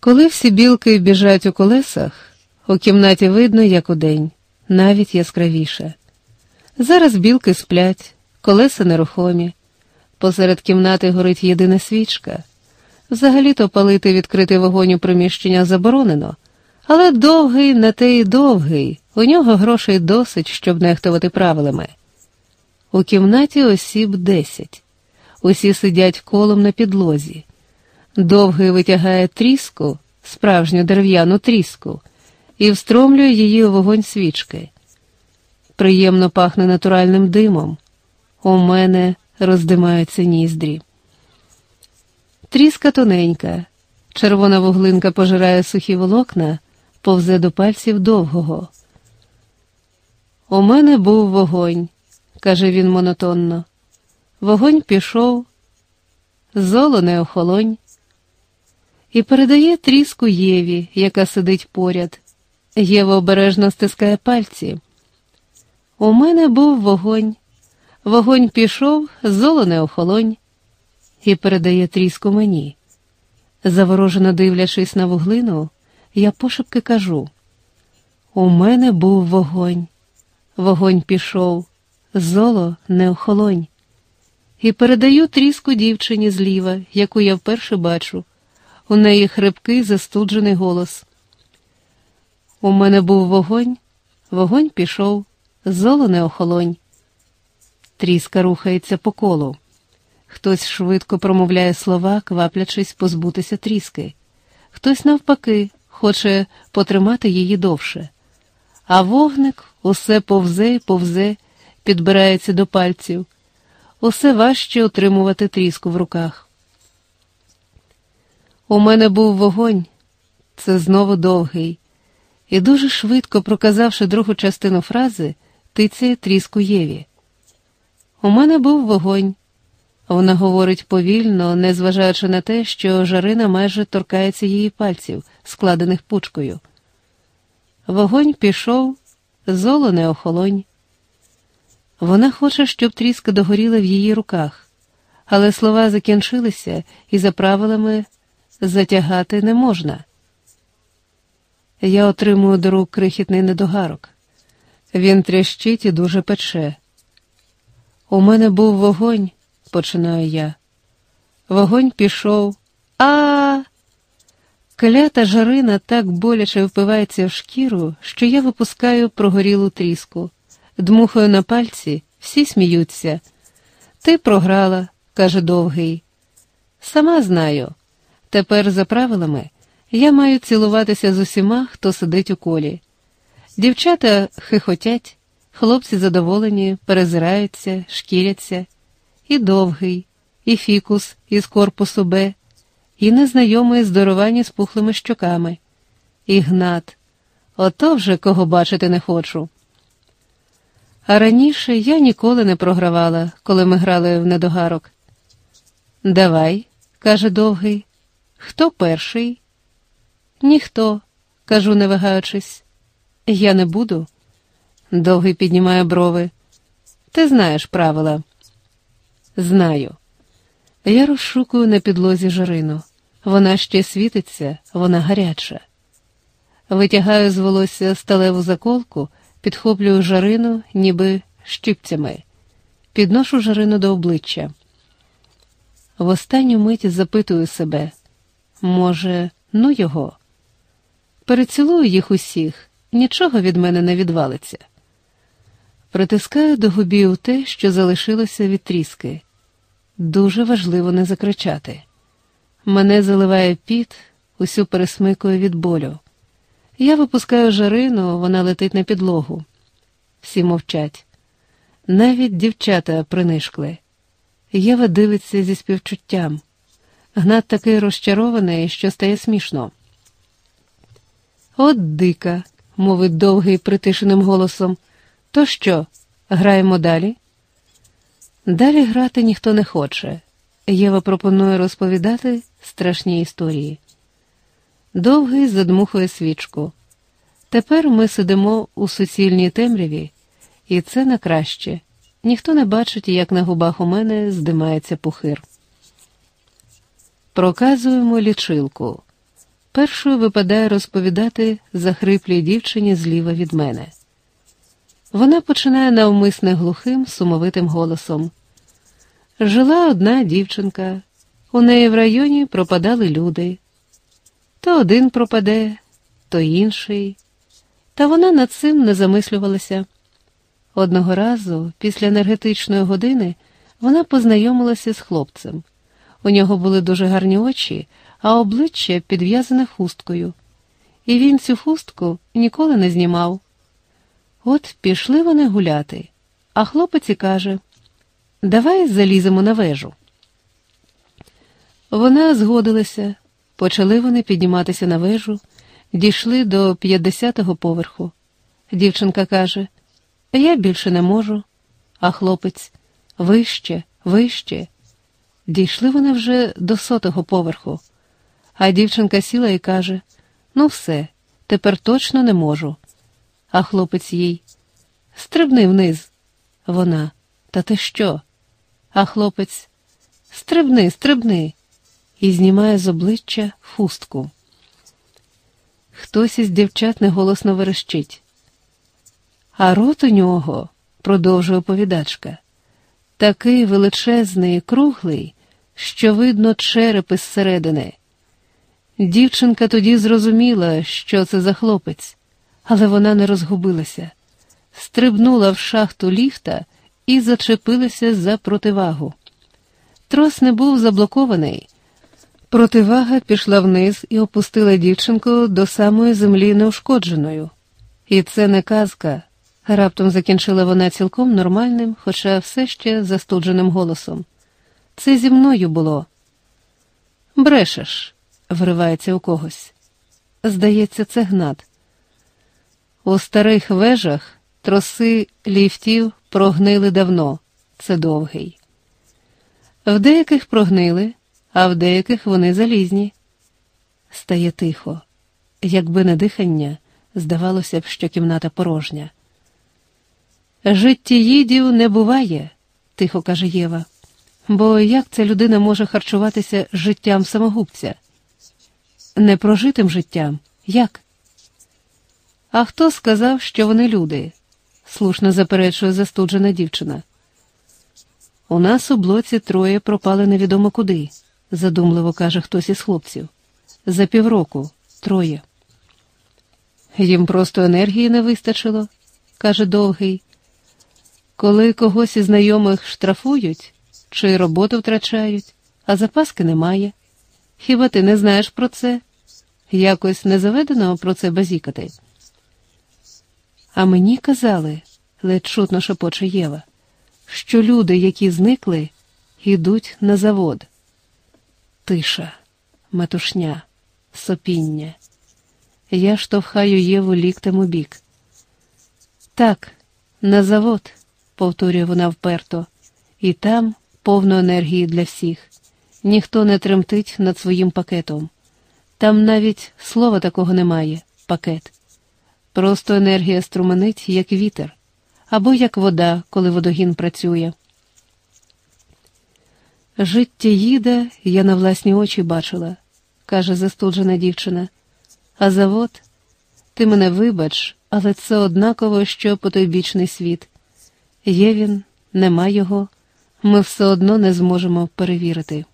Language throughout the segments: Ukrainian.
Коли всі білки біжать у колесах, у кімнаті видно, як удень, навіть яскравіше. Зараз білки сплять, колеса нерухомі, посеред кімнати горить єдина свічка. Взагалі-то палити відкритий вогонь у приміщення заборонено, але довгий на те й довгий, у нього грошей досить, щоб нехтувати правилами. У кімнаті осіб десять. Усі сидять колом на підлозі. Довгий витягає тріску, справжню дерев'яну тріску, і встромлює її у вогонь свічки. Приємно пахне натуральним димом. У мене роздимаються ніздрі. Тріска тоненька, червона вуглинка пожирає сухі волокна, повзе до пальців довгого. У мене був вогонь, каже він монотонно. Вогонь пішов, золо не охолонь, і передає тріску Єві, яка сидить поряд. Єва обережно стискає пальці. У мене був вогонь. Вогонь пішов, золо не охолонь, і передає тріску мені. Заворожено дивлячись на вуглину, я пошепки кажу: У мене був вогонь. Вогонь пішов, золо не охолонь. І передаю тріску дівчині зліва, яку я вперше бачу. У неї хрипкий застуджений голос. У мене був вогонь, вогонь пішов, золо не охолонь. Тріска рухається по колу. Хтось швидко промовляє слова, кваплячись позбутися тріски. Хтось, навпаки, хоче потримати її довше. А вогник усе повзе й повзе, підбирається до пальців, усе важче отримувати тріску в руках. У мене був вогонь, це знову довгий, і дуже швидко, проказавши другу частину фрази, тицяє тріску Єві. У мене був вогонь. Вона говорить повільно, незважаючи на те, що жарина майже торкається її пальців, складених пучкою. Вогонь пішов, золо не охолонь. Вона хоче, щоб тріска догоріла в її руках, але слова закінчилися і за правилами затягати не можна. Я отримую до рук крихітний недогарок. Він трящить і дуже пече. У мене був вогонь, починаю я. Вогонь пішов. А. Клята жарина так боляче впивається в шкіру, що я випускаю прогорілу тріску, дмухаю на пальці, всі сміються. Ти програла, каже довгий. Сама знаю. Тепер, за правилами, я маю цілуватися з усіма, хто сидить у колі. Дівчата хихотять, хлопці задоволені, перезираються, шкіряться, і довгий, і фікус із корпусу Б, і незнайомий здоровані з пухлими щоками, і гнат. Ото вже кого бачити не хочу. А раніше я ніколи не програвала, коли ми грали в недогарок. Давай, каже довгий. Хто перший? Ніхто, кажу, не вагаючись. Я не буду. Довгий піднімає брови. Ти знаєш правила. Знаю. Я розшукую на підлозі жарину. Вона ще світиться, вона гаряча. Витягаю з волосся сталеву заколку, підхоплюю жарину, ніби щипцями, підношу жарину до обличчя. В останню мить запитую себе може, ну його? Перецілую їх усіх, нічого від мене не відвалиться. Притискаю до губів те, що залишилося від тріски. Дуже важливо не закричати. Мене заливає піт, усю пересмикую від болю. Я випускаю жарину, вона летить на підлогу. Всі мовчать. Навіть дівчата принишкли. Єва дивиться зі співчуттям. Гнат такий розчарований, що стає смішно. От дика, мовить довгий притишеним голосом. То що, граємо далі? Далі грати ніхто не хоче. Єва пропонує розповідати страшні історії. Довгий задмухує свічку. Тепер ми сидимо у суцільній темряві, і це на краще. Ніхто не бачить, як на губах у мене здимається пухир. Проказуємо лічилку. першою випадає розповідати захриплій дівчині зліва від мене. Вона починає навмисне глухим, сумовитим голосом. Жила одна дівчинка, у неї в районі пропадали люди. То один пропаде, то інший. Та вона над цим не замислювалася. Одного разу, після енергетичної години, вона познайомилася з хлопцем. У нього були дуже гарні очі, а обличчя підв'язане хусткою. І він цю хустку ніколи не знімав. От пішли вони гуляти, а хлопець і каже Давай заліземо на вежу. Вона згодилася, почали вони підніматися на вежу, дійшли до 50-го поверху. Дівчинка каже, я більше не можу, а хлопець вище, вище. Дійшли вони вже до сотого поверху, а дівчинка сіла і каже: Ну, все, тепер точно не можу. А хлопець їй стрибни вниз. Вона, та ти що? А хлопець стрибни, стрибни, і знімає з обличчя хустку. Хтось із дівчат неголосно верещить. А рот у нього, продовжує оповідачка, такий величезний, і круглий, що видно черепи зсередини. Дівчинка тоді зрозуміла, що це за хлопець, але вона не розгубилася, стрибнула в шахту ліфта і зачепилася за противагу. Трос не був заблокований. Противага пішла вниз і опустила дівчинку до самої землі неушкодженою. І це не казка. Раптом закінчила вона цілком нормальним, хоча все ще застудженим голосом. Це зі мною було. Брешеш, вривається у когось. Здається, це гнат. У старих вежах троси ліфтів прогнили давно, це довгий. В деяких прогнили, а в деяких вони залізні. Стає тихо, якби не дихання, здавалося б, що кімната порожня. Життєїдів не буває, тихо каже Єва. Бо як ця людина може харчуватися життям самогубця? Непрожитим життям? Як? А хто сказав, що вони люди? слушно заперечує застуджена дівчина. У нас у блоці троє пропали невідомо куди, задумливо каже хтось із хлопців. За півроку троє. Їм просто енергії не вистачило, каже довгий. Коли когось із знайомих штрафують чи роботу втрачають, а запаски немає. Хіба ти не знаєш про це? Якось не заведено про це базікати. А мені казали, ледь чутно шепоче Єва, що люди, які зникли, йдуть на завод. Тиша, метушня, сопіння. Я штовхаю Єву ліктем у бік. Так, на завод повторює вона вперто, і там повно енергії для всіх. Ніхто не тремтить над своїм пакетом. Там навіть слова такого немає пакет. Просто енергія струменить, як вітер, або як вода, коли водогін працює. Життя їде, я на власні очі бачила, каже застуджена дівчина. А завод, ти мене вибач, але це однаково, що потойбічний світ. Є він, нема його, ми все одно не зможемо перевірити.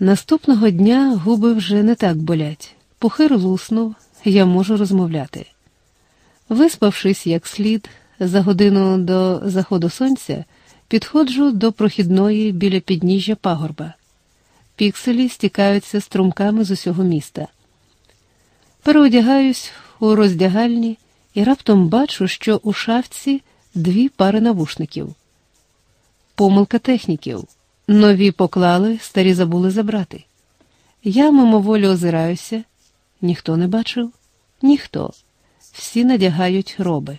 Наступного дня губи вже не так болять. Пухир луснув, я можу розмовляти. Виспавшись як слід, за годину до заходу сонця, підходжу до прохідної біля підніжжя пагорба. Пікселі стікаються струмками з усього міста. Переодягаюсь у роздягальні і раптом бачу, що у шафці дві пари навушників. Помилка техніків. Нові поклали, старі забули забрати. Я мимоволі озираюся, ніхто не бачив, ніхто. Всі надягають роби.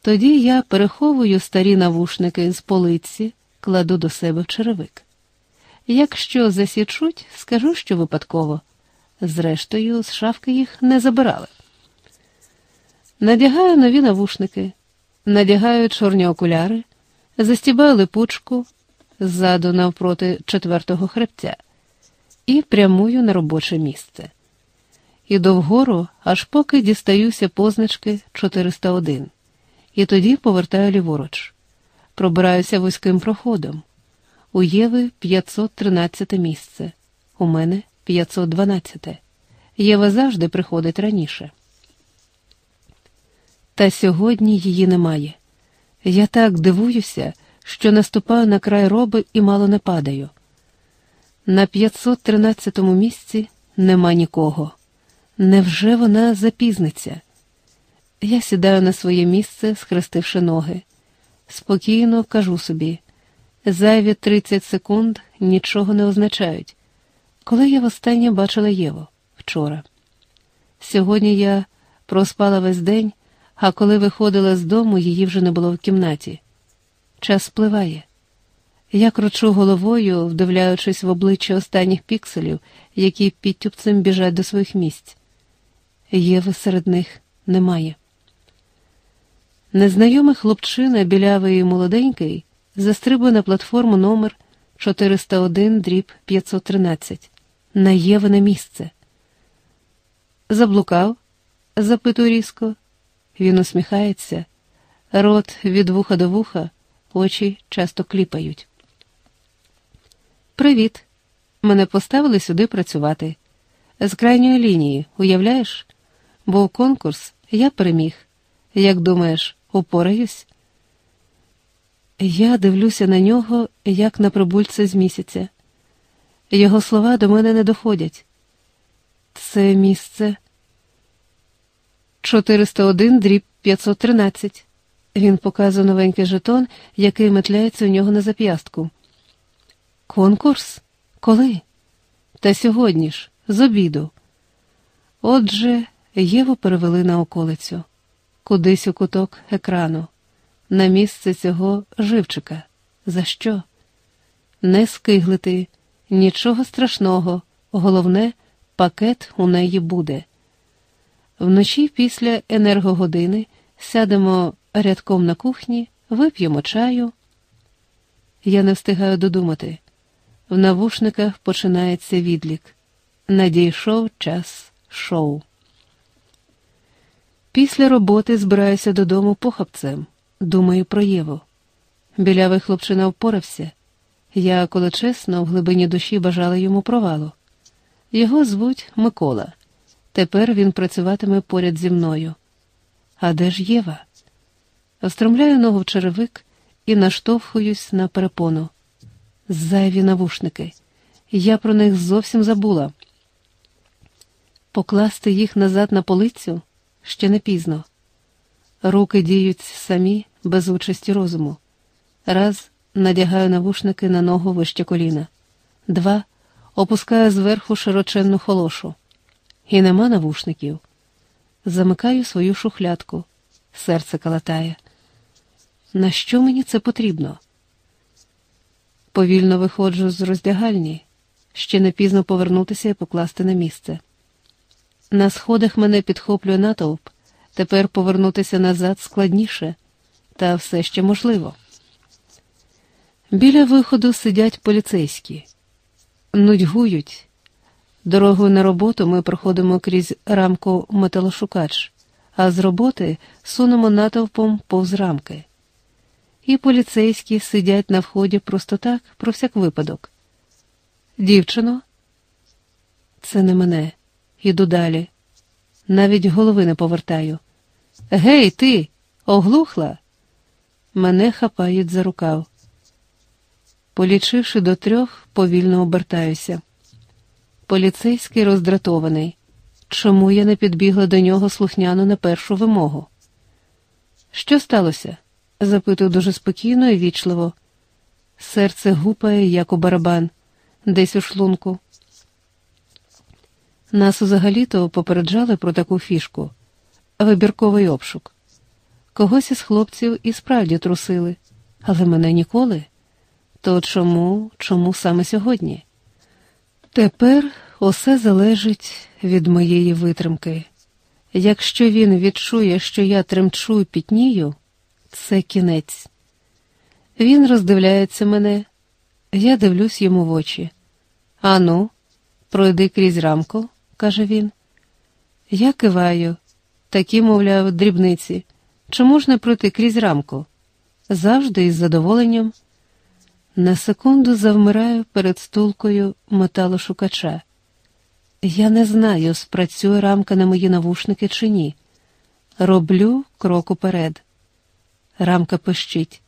Тоді я переховую старі навушники з полиці, кладу до себе черевик. Якщо засічуть, скажу, що випадково. Зрештою, з шафки їх не забирали. Надягаю нові навушники, надягаю чорні окуляри, застібаю липучку ззаду навпроти четвертого хребця і прямую на робоче місце. Іду вгору, аж поки дістаюся позначки 401, і тоді повертаю ліворуч. Пробираюся вузьким проходом. У Єви 513 місце, у мене 512. Єва завжди приходить раніше. Та сьогодні її немає. Я так дивуюся, що наступаю на край роби і мало не падаю. На 513-му місці нема нікого. Невже вона запізниться? Я сідаю на своє місце, схрестивши ноги. Спокійно кажу собі, зайві 30 секунд нічого не означають. Коли я востаннє бачила Єву вчора. Сьогодні я проспала весь день, а коли виходила з дому, її вже не було в кімнаті. Час спливає. Я кручу головою, вдивляючись в обличчя останніх пікселів, які підтюпцем біжать до своїх місць. Єви серед них немає. Незнайомий хлопчина, білявий і молоденький, застрибує на платформу номер 401 дріб 513 на Євине місце. Заблукав? запитую різко. Він усміхається, рот від вуха до вуха, очі часто кліпають. Привіт. Мене поставили сюди працювати. З крайньої лінії, уявляєш? Був конкурс, я переміг. Як думаєш, упораюсь? Я дивлюся на нього, як на прибульця з місяця. Його слова до мене не доходять. Це місце 401 дріб 513. Він показує новенький жетон, який метляється у нього на зап'ястку. Конкурс? Коли? Та сьогодні ж, з обіду. Отже, Єву перевели на околицю, кудись у куток екрану, на місце цього живчика. За що? Не скиглити, нічого страшного, головне, пакет у неї буде. Вночі після енергогодини сядемо рядком на кухні, вип'ємо чаю. Я не встигаю додумати. В навушниках починається відлік. Надійшов час шоу. Після роботи збираюся додому похапцем. Думаю про Єву. Білявий хлопчина впорався. Я, коли чесно, в глибині душі бажала йому провалу. Його звуть Микола. Тепер він працюватиме поряд зі мною. А де ж Єва? Встромляю ногу в черевик і наштовхуюсь на перепону. Зайві навушники. Я про них зовсім забула. Покласти їх назад на полицю ще не пізно. Руки діють самі, без участі розуму. Раз надягаю навушники на ногу вище коліна, два опускаю зверху широченну холошу. І нема навушників. Замикаю свою шухлядку, серце калатає. На що мені це потрібно? Повільно виходжу з роздягальні, ще не пізно повернутися і покласти на місце. На сходах мене підхоплює натовп, тепер повернутися назад складніше, та все ще можливо. Біля виходу сидять поліцейські, нудьгують. Дорогою на роботу ми проходимо крізь рамку металошукач, а з роботи сунемо натовпом повз рамки. І поліцейські сидять на вході просто так, про всяк випадок. Дівчино, це не мене. Іду далі. Навіть голови не повертаю. Гей, ти, оглухла? Мене хапають за рукав. Полічивши до трьох, повільно обертаюся. Поліцейський роздратований. Чому я не підбігла до нього слухняно на першу вимогу? Що сталося? запитую дуже спокійно і вічливо. Серце гупає, як у барабан, десь у шлунку. Нас взагалі-то попереджали про таку фішку вибірковий обшук. Когось із хлопців і справді трусили, але мене ніколи. То чому, чому саме сьогодні? Тепер усе залежить від моєї витримки. Якщо він відчує, що я тремчу і пітнію, це кінець. Він роздивляється мене, я дивлюсь йому в очі. Ану, Пройди крізь рамку, каже він. Я киваю, такі, мовляв, дрібниці. Чому ж не пройти крізь рамку? Завжди із задоволенням. На секунду завмираю перед стулкою металошукача. Я не знаю, спрацює рамка на мої навушники чи ні. Роблю крок уперед. Рамка пищить,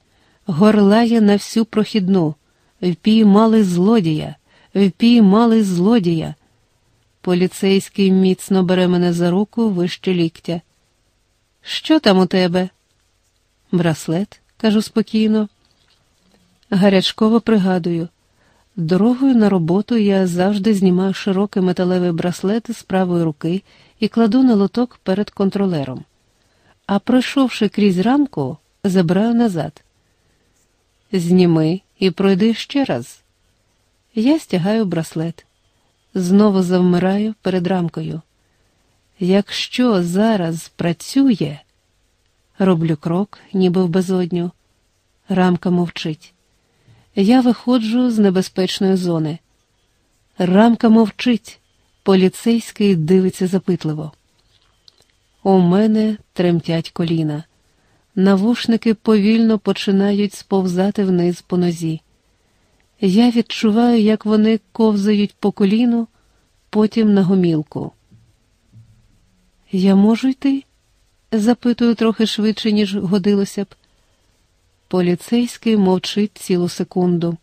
горлає на всю прохідну. Впіймали злодія, впіймали злодія. Поліцейський міцно бере мене за руку вище ліктя. Що там у тебе? Браслет, кажу спокійно. Гарячково пригадую. Дорогою на роботу я завжди знімаю широкий металевий браслет з правої руки і кладу на лоток перед контролером. А пройшовши крізь рамку, забираю назад. Зніми і пройди ще раз. Я стягаю браслет, знову завмираю перед рамкою. Якщо зараз працює, роблю крок, ніби в безодню. Рамка мовчить. Я виходжу з небезпечної зони. Рамка мовчить, поліцейський дивиться запитливо. У мене тремтять коліна. Навушники повільно починають сповзати вниз по нозі. Я відчуваю, як вони ковзають по коліну, потім на гомілку. Я можу йти? запитую трохи швидше, ніж годилося б. Поліцейський мовчить цілу секунду.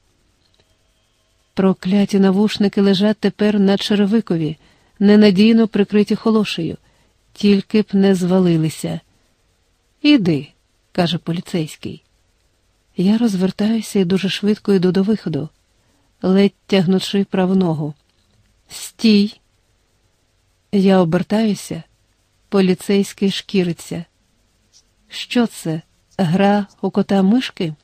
Прокляті навушники лежать тепер на черевикові, ненадійно прикриті холошею, тільки б не звалилися. Іди, каже поліцейський. Я розвертаюся і дуже швидко йду до виходу, ледь тягнучи праву ногу. Стій. Я обертаюся, поліцейський шкіриться. Що це? Гра у кота мишки?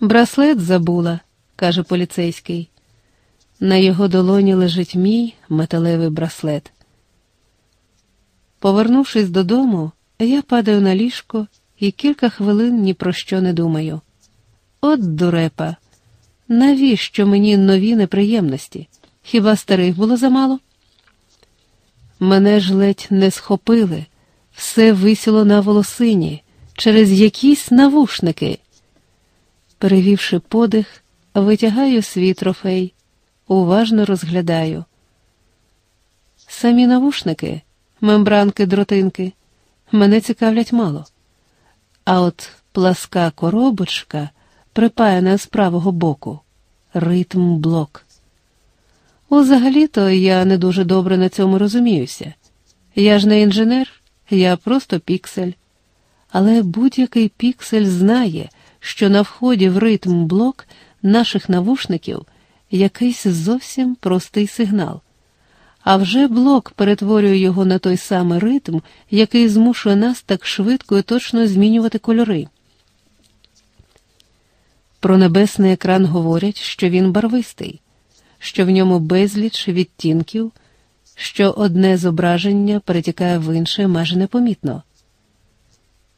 Браслет забула, каже поліцейський. На його долоні лежить мій металевий браслет. Повернувшись додому, я падаю на ліжко і кілька хвилин ні про що не думаю. От дурепа, навіщо мені нові неприємності? Хіба старих було замало? Мене ж ледь не схопили, все висіло на волосині, через якісь навушники. Перевівши подих, витягаю свій трофей, уважно розглядаю. Самі навушники, мембранки, дротинки мене цікавлять мало. А от пласка коробочка, припаяна з правого боку, ритм блок. Узагалі-то я не дуже добре на цьому розуміюся. Я ж не інженер, я просто піксель. Але будь-який піксель знає, що на вході в ритм блок наших навушників якийсь зовсім простий сигнал. А вже блок перетворює його на той самий ритм, який змушує нас так швидко і точно змінювати кольори. Про небесний екран говорять, що він барвистий, що в ньому безліч відтінків, що одне зображення перетікає в інше майже непомітно.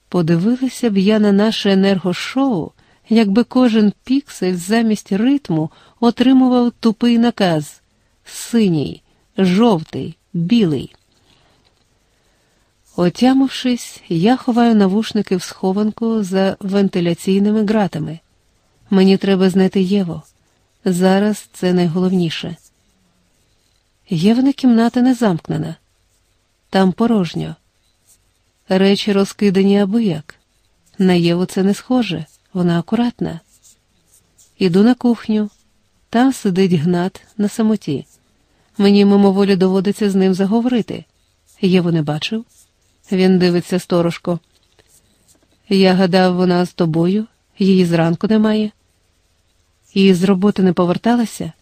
Подивилася б я на наше енергошоу, якби кожен піксель замість ритму отримував тупий наказ синій, жовтий, білий. Отямившись, я ховаю навушники в схованку за вентиляційними ґратами. Мені треба знайти Єву. Зараз це найголовніше. Євна кімната не замкнена, там порожньо. Речі розкидані абияк. На Єву це не схоже, вона акуратна. Іду на кухню, там сидить гнат на самоті. Мені мимоволі доводиться з ним заговорити. Єву не бачив. Він дивиться сторожко. Я гадав, вона з тобою, її зранку немає. І з роботи не поверталася.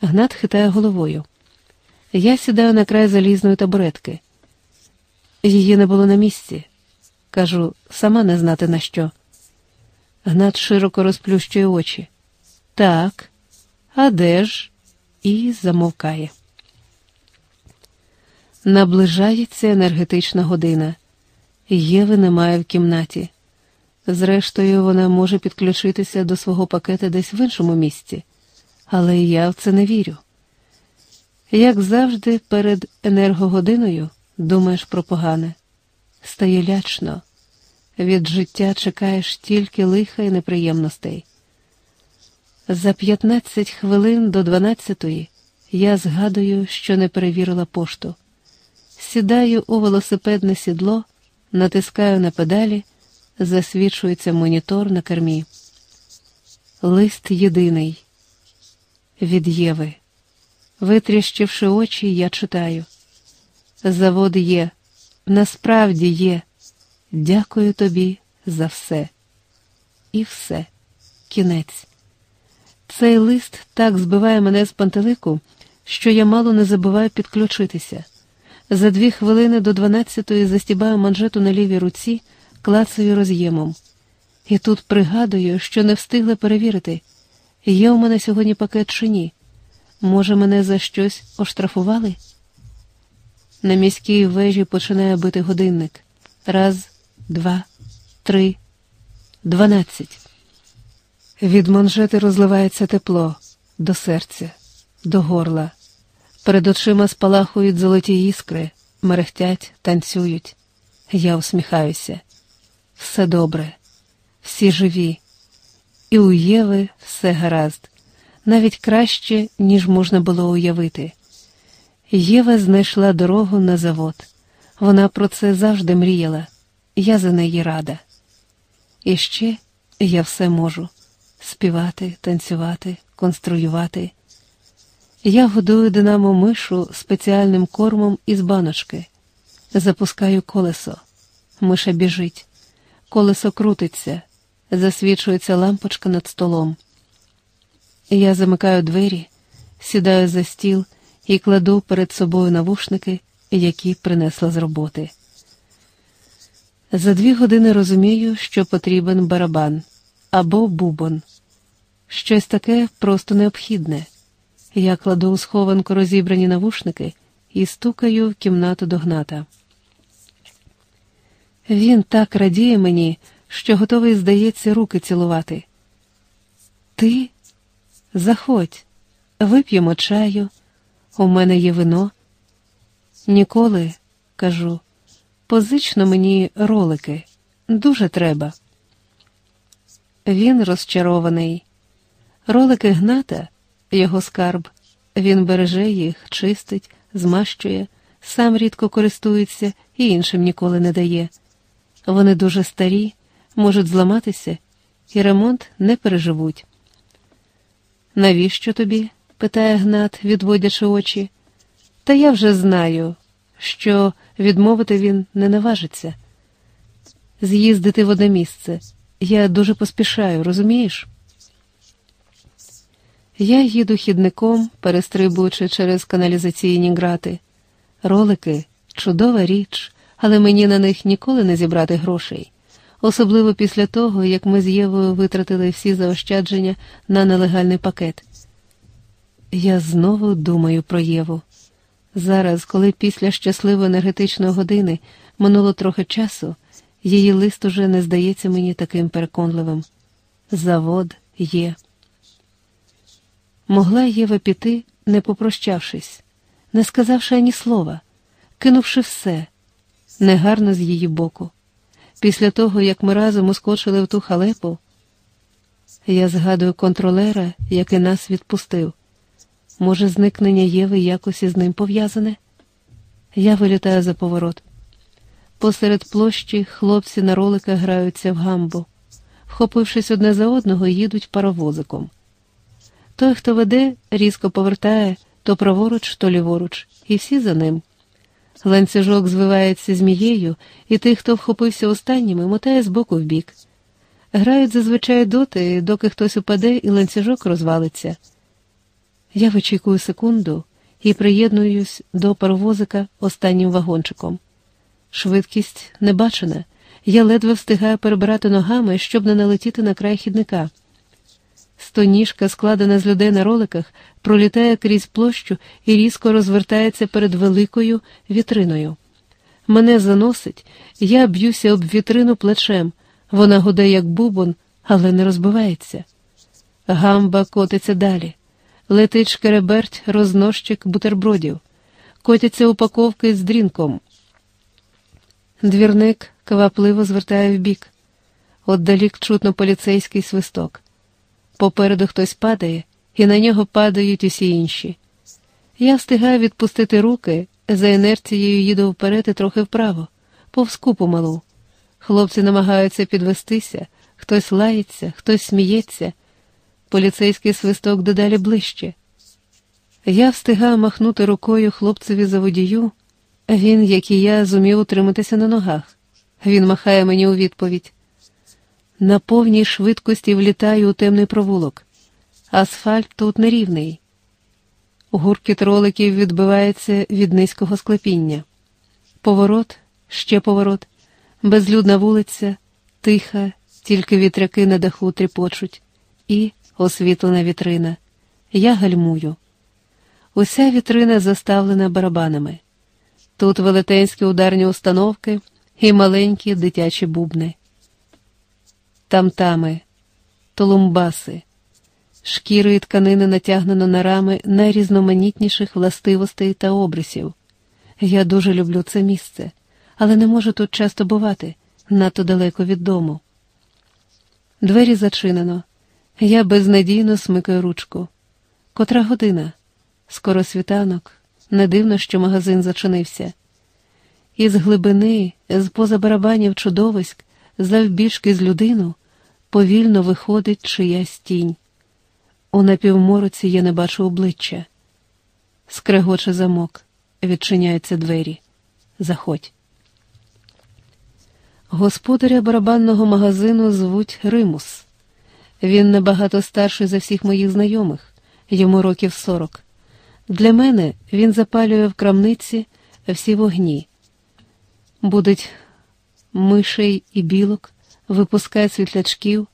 Гнат хитає головою. Я сідаю на край залізної табуретки. Її не було на місці. Кажу, сама не знати на що. Гнат широко розплющує очі. Так, а де ж? І замовкає. Наближається енергетична година. Єви немає в кімнаті. Зрештою, вона може підключитися до свого пакета десь в іншому місці, але я в це не вірю. Як завжди, перед енергогодиною думаєш про погане, стає лячно. Від життя чекаєш тільки лиха і неприємностей. За 15 хвилин до 12-ї я згадую, що не перевірила пошту. Сідаю у велосипедне сідло, натискаю на педалі, засвічується монітор на кермі. Лист єдиний від Єви. Витріщивши очі, я читаю. Завод є, насправді є. Дякую тобі за все. І все, кінець. Цей лист так збиває мене з пантелику, що я мало не забуваю підключитися. За дві хвилини до дванадцятої застібаю манжету на лівій руці, клацаю роз'ємом. І тут пригадую, що не встигли перевірити, є у мене сьогодні пакет чи ні. Може, мене за щось оштрафували? На міській вежі починає бити годинник. Раз, два, три, дванадцять. Від манжети розливається тепло до серця, до горла. Перед очима спалахують золоті іскри, мерехтять, танцюють. Я усміхаюся. Все добре, всі живі, і у Єви все гаразд, навіть краще, ніж можна було уявити. Єва знайшла дорогу на завод. Вона про це завжди мріяла. Я за неї рада. І ще я все можу співати, танцювати, конструювати. Я годую динамо мишу спеціальним кормом із баночки, запускаю колесо. Миша біжить, колесо крутиться, засвічується лампочка над столом. Я замикаю двері, сідаю за стіл і кладу перед собою навушники, які принесла з роботи. За дві години розумію, що потрібен барабан або бубон. Щось таке просто необхідне. Я кладу у схованку розібрані навушники і стукаю в кімнату до гната. Він так радіє мені, що готовий, здається, руки цілувати. Ти заходь, вип'ємо чаю, у мене є вино. Ніколи, кажу, позично мені ролики, дуже треба. Він розчарований. Ролики гната, його скарб, він береже їх, чистить, змащує, сам рідко користується і іншим ніколи не дає. Вони дуже старі, можуть зламатися, і ремонт не переживуть. Навіщо тобі? питає Гнат, відводячи очі. Та я вже знаю, що відмовити він не наважиться. З'їздити в одне місце. Я дуже поспішаю, розумієш? Я їду хідником, перестрибуючи через каналізаційні грати. Ролики чудова річ, але мені на них ніколи не зібрати грошей, особливо після того, як ми з Євою витратили всі заощадження на нелегальний пакет. Я знову думаю про Єву. Зараз, коли після щасливої енергетичної години минуло трохи часу, її лист уже не здається мені таким переконливим. Завод є. Могла Єва піти, не попрощавшись, не сказавши ані слова, кинувши все, негарно з її боку. Після того, як ми разом ускочили в ту халепу, я згадую контролера, який нас відпустив. Може, зникнення Єви якось із ним пов'язане? Я вилітаю за поворот. Посеред площі хлопці на роликах граються в гамбу, вхопившись одне за одного, їдуть паровозиком. Той, хто веде, різко повертає то праворуч, то ліворуч, і всі за ним. Ланцюжок звивається змією, і той, хто вхопився останніми, мотає з боку в бік. Грають зазвичай доти, доки хтось упаде і ланцюжок розвалиться. Я вичікую секунду і приєднуюсь до паровозика останнім вагончиком. Швидкість не бачена, я ледве встигаю перебирати ногами, щоб не налетіти на край хідника. Стоніжка, складена з людей на роликах, пролітає крізь площу і різко розвертається перед великою вітриною. Мене заносить, я б'юся об вітрину плечем, вона гуде, як бубон, але не розбивається. Гамба котиться далі. летить шкереберть рознощик бутербродів, котяться упаковки з дрінком. Двірник квапливо звертає вбік. Отдалік чутно поліцейський свисток. Попереду хтось падає, і на нього падають усі інші. Я встигаю відпустити руки, за інерцією їду вперед і трохи вправо, повзку помалу. Хлопці намагаються підвестися, хтось лається, хтось сміється. Поліцейський свисток дедалі ближче. Я встигаю махнути рукою хлопцеві за водію. Він, як і я, зумів утриматися на ногах. Він махає мені у відповідь. На повній швидкості влітаю у темний провулок. Асфальт тут нерівний. Гуркіт роликів відбивається від низького склепіння. Поворот, ще поворот, безлюдна вулиця, тиха, тільки вітряки на даху тріпочуть, і освітлена вітрина. Я гальмую. Уся вітрина заставлена барабанами. Тут велетенські ударні установки і маленькі дитячі бубни. Тамтами, толумбаси, шкіри і тканини натягнено на рами найрізноманітніших властивостей та обрисів. Я дуже люблю це місце, але не можу тут часто бувати, надто далеко від дому. Двері зачинено. Я безнадійно смикаю ручку. Котра година? Скоро світанок, не дивно, що магазин зачинився. Із глибини, з поза барабанів чудовиськ, завбільшки з людину, повільно виходить чиясь тінь. У напівмороці я не бачу обличчя. Скрегоче замок, відчиняються двері. Заходь. Господаря барабанного магазину звуть Римус. Він набагато старший за всіх моїх знайомих, йому років сорок. Для мене він запалює в крамниці всі вогні, будить мишей і білок, випускає світлячків,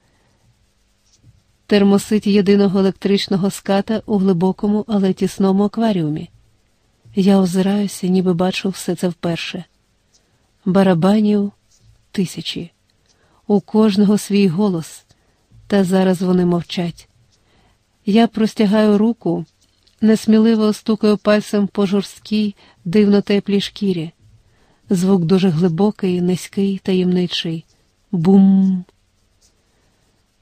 термосить єдиного електричного ската у глибокому, але тісному акваріумі. Я озираюся, ніби бачу все це вперше. Барабанів тисячі, у кожного свій голос, та зараз вони мовчать. Я простягаю руку, несміливо стукаю пальцем по жорсткій, дивно теплій шкірі. Звук дуже глибокий, низький, таємничий. Бум.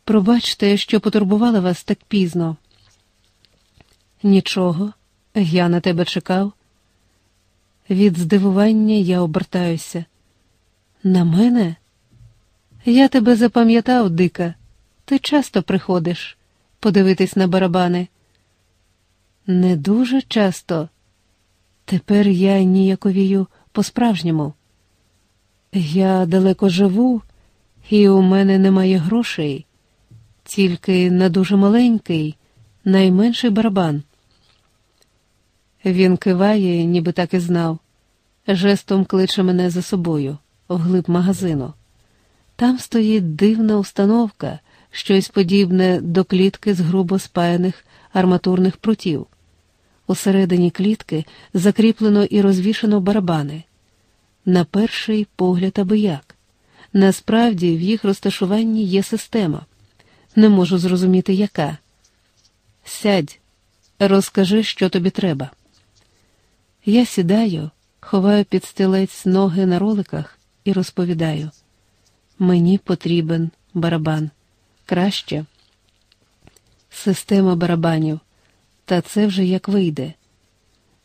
Пробачте, що потурбувала вас так пізно. Нічого, я на тебе чекав. Від здивування я обертаюся. На мене? Я тебе запам'ятав, дика. Ти часто приходиш подивитись на барабани. Не дуже часто. Тепер я ніяковію по-справжньому. Я далеко живу, і у мене немає грошей, тільки на дуже маленький, найменший барабан. Він киває, ніби так і знав, жестом кличе мене за собою, вглиб магазину. Там стоїть дивна установка, щось подібне до клітки з грубо спаяних арматурних прутів. Усередині клітки закріплено і розвішено барабани. На перший погляд аби як. Насправді в їх розташуванні є система. Не можу зрозуміти, яка. Сядь, розкажи, що тобі треба. Я сідаю, ховаю під стілець ноги на роликах і розповідаю: мені потрібен барабан. Краще. Система барабанів. Та це вже як вийде.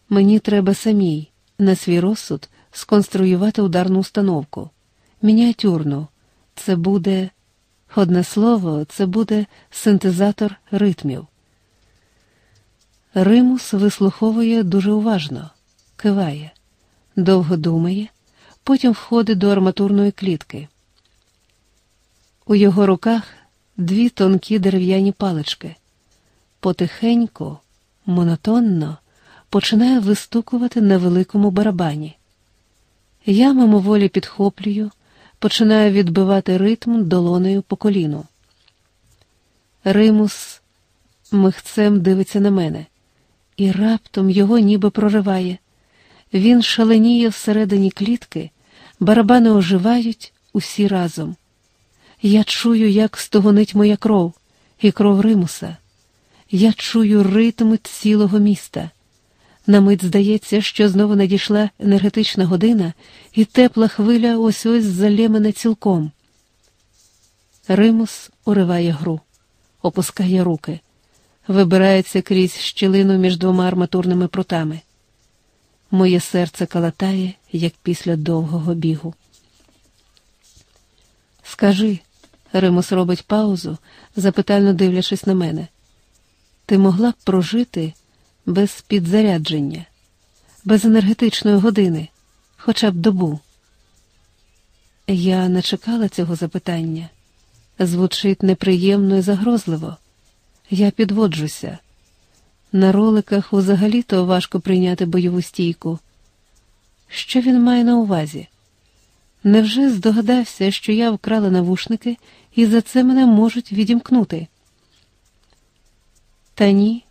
Мені треба самій, на свій розсуд, сконструювати ударну установку. Мініатюрну. Це буде, одне слово, це буде синтезатор ритмів. Римус вислуховує дуже уважно, киває, довго думає, потім входить до арматурної клітки. У його руках дві тонкі дерев'яні палички. Потихеньку монотонно починає вистукувати на великому барабані. Я мимоволі підхоплюю, починаю відбивати ритм долонею по коліну. Римус михцем дивиться на мене, і раптом його ніби прориває. Він шаленіє всередині клітки, барабани оживають усі разом. Я чую, як стогонить моя кров і кров Римуса. Я чую ритм цілого міста. На мить здається, що знову надійшла енергетична година, і тепла хвиля ось ось залє мене цілком. Римус уриває гру, опускає руки, вибирається крізь щілину між двома арматурними прутами. Моє серце калатає, як після довгого бігу. Скажи, Римус робить паузу, запитально дивлячись на мене, ти могла б прожити без підзарядження, без енергетичної години, хоча б добу? Я не чекала цього запитання. Звучить неприємно і загрозливо. Я підводжуся. На роликах взагалі-то важко прийняти бойову стійку. Що він має на увазі? Невже здогадався, що я вкрала навушники і за це мене можуть відімкнути? Та ні,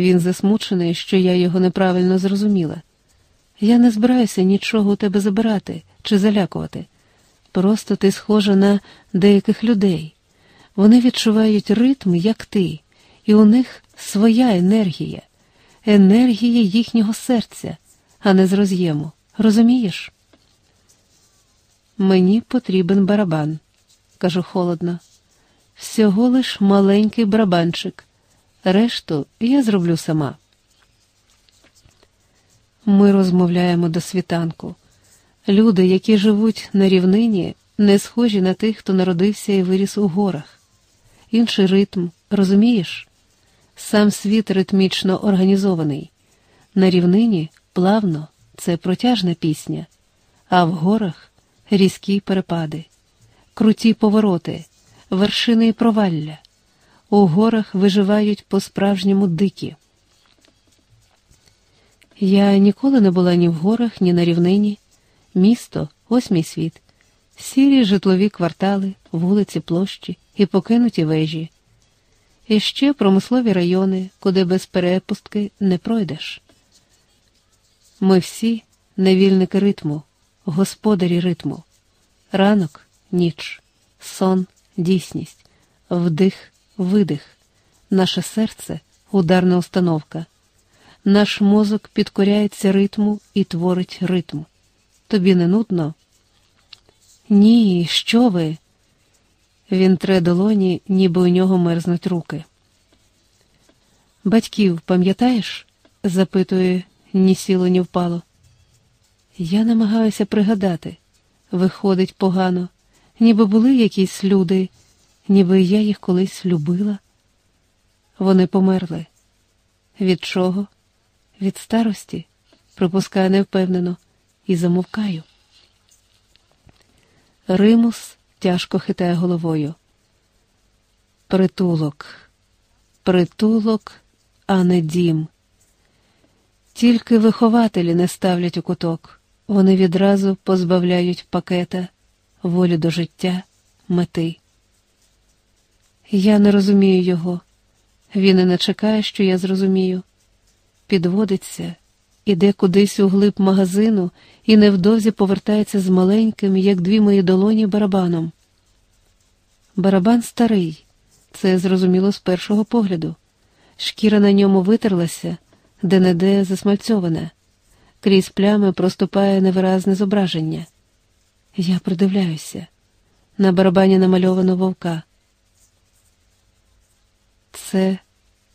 він засмучений, що я його неправильно зрозуміла. Я не збираюся нічого у тебе забирати чи залякувати. Просто ти схожа на деяких людей. Вони відчувають ритм, як ти, і у них своя енергія, енергія їхнього серця, а не з роз'єму. Розумієш? Мені потрібен барабан, кажу холодно. Всього лиш маленький барабанчик. Решту я зроблю сама. Ми розмовляємо до світанку. Люди, які живуть на рівнині, не схожі на тих, хто народився і виріс у горах. Інший ритм, розумієш? Сам світ ритмічно організований. На рівнині плавно це протяжна пісня, а в горах різкі перепади, круті повороти, вершини і провалля. У горах виживають по-справжньому дикі. Я ніколи не була ні в горах, ні на рівнині. Місто ось мій світ, сірі житлові квартали, вулиці, площі і покинуті вежі. І ще промислові райони, куди без перепустки не пройдеш. Ми всі невільники ритму, господарі ритму, ранок, ніч, сон, дійсність, вдих, видих, наше серце ударна установка, наш мозок підкоряється ритму і творить ритм. Тобі не нудно? Ні, що ви? Він тре долоні, ніби у нього мерзнуть руки. Батьків, пам'ятаєш? запитує ні сіло, ні впало. Я намагаюся пригадати. Виходить погано, ніби були якісь люди, ніби я їх колись любила. Вони померли. Від чого? Від старості, припускаю невпевнено і замовкаю. Римус тяжко хитає головою. Притулок, притулок, а не дім. Тільки вихователі не ставлять у куток, вони відразу позбавляють пакета, волі до життя, мети. Я не розумію його, він і не чекає, що я зрозумію. Підводиться іде кудись у глиб магазину і невдовзі повертається з маленьким, як дві мої долоні, барабаном. Барабан старий, це зрозуміло з першого погляду. Шкіра на ньому витерлася, де не де засмальцьована, крізь плями проступає невиразне зображення. Я придивляюся. На барабані намальовано вовка. Це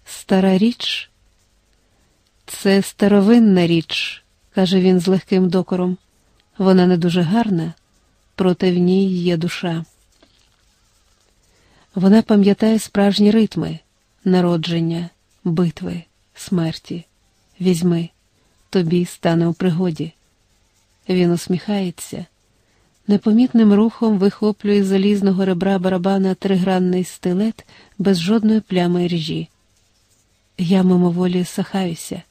стара річ. Це старовинна річ, каже він з легким докором. Вона не дуже гарна, проте в ній є душа. Вона пам'ятає справжні ритми, народження, битви, смерті. Візьми, тобі стане у пригоді. Він усміхається, непомітним рухом вихоплює з залізного ребра барабана тригранний стилет без жодної плями ріжі. Я мимоволі сахаюся